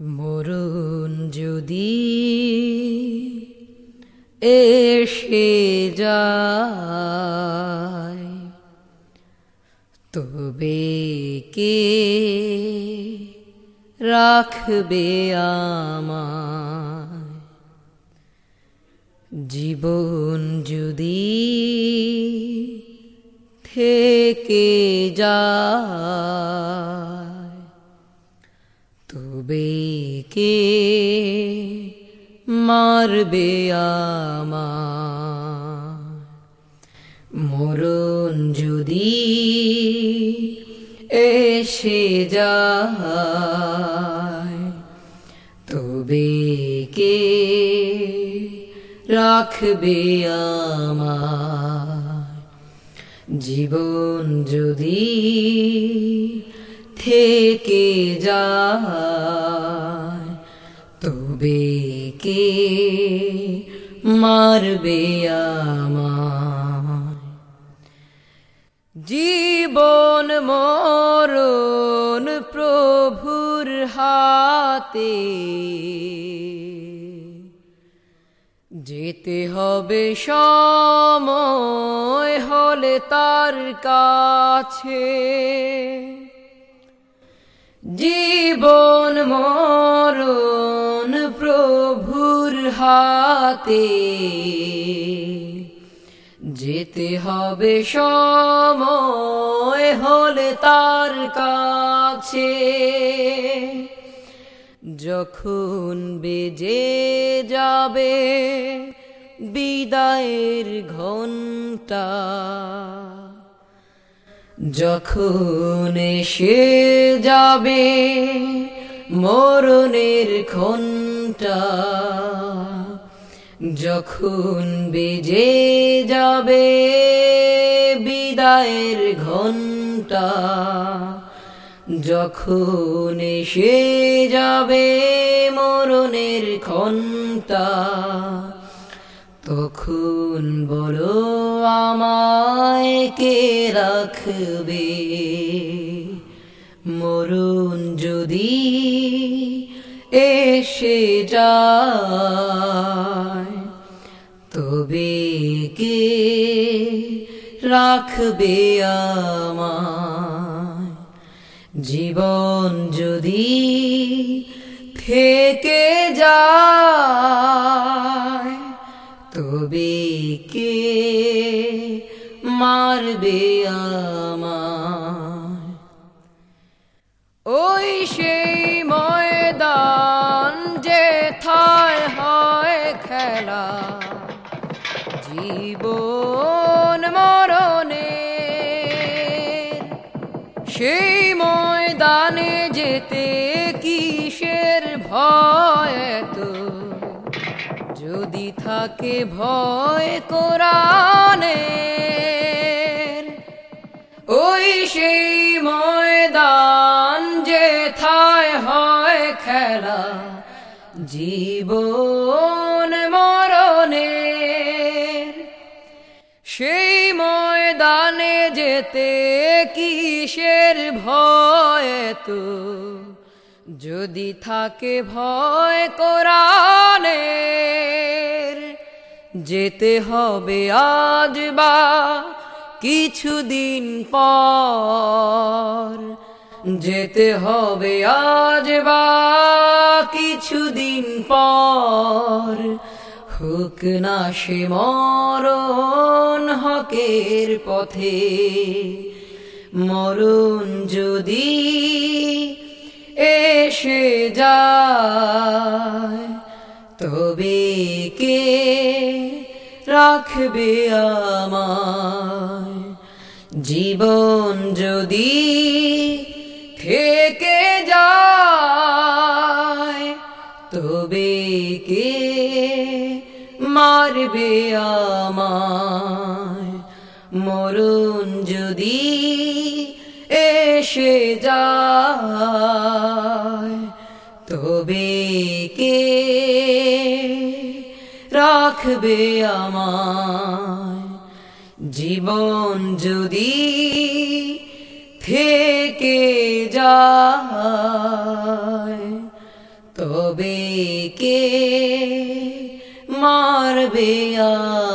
Maroon যদি এসে যায় তবে কে রাখবে আমায়? জীবন যদি থেকে যায় তবে কে? মারবে আমার। মরণ যদি এসে যায় তবে কে রাখবে আমার? জীবন যদি থেকে যায়, তবে কে মারবে আমার জীবন মরণ প্রভুর হাতে যেতে হবে সময় হলে তার কাছে। জীবন মরণ প্রভুর হাতে। যেতে হবে সময় হলে তার কাছে। যখন বেজে যাবে বিদায়ের ঘণ্টা যখন এসে যাবে মরণের ঘণ্টা যখন বেজে যাবে বিদায়ের ঘণ্টা যখন এসে যাবে মরণের ঘণ্টা তখন বলো কে রাখবে। মরণ যদি এসে যায়, তবে কে রাখবে আমায়? জীবন যদি থেকে যায়, তবে কে মারবে আমায়। ওই সেই ময়দান যে থায় হয় খেলা, জীবন মরণে। সেই ময়দানে যেতে কিসের ভয় তো যদি থাকে ভয় কোরআনে ওই সেই ময়দান যে থায় হয় খেলা, জীবন মরণে সেই ময়দানে যেতে কিসের ভয় তো যদি থাকে ভয় কোরআনের, যেতে হবে আজ বা কিছুদিন পর। যেতে হবে আজ বা কিছুদিন পর। হুক না সে মরণ হকের পথে। মরণ যদি এসে যায়, তবে কে রাখবে আমায়? জীবন যদি থেকে যায়, তবে কে মারবে আমায়? মরণ যদি এসে যায় রাখবে কে রাখবে আমার জীবন যদি থেকে যায় তবে কে মারবে আর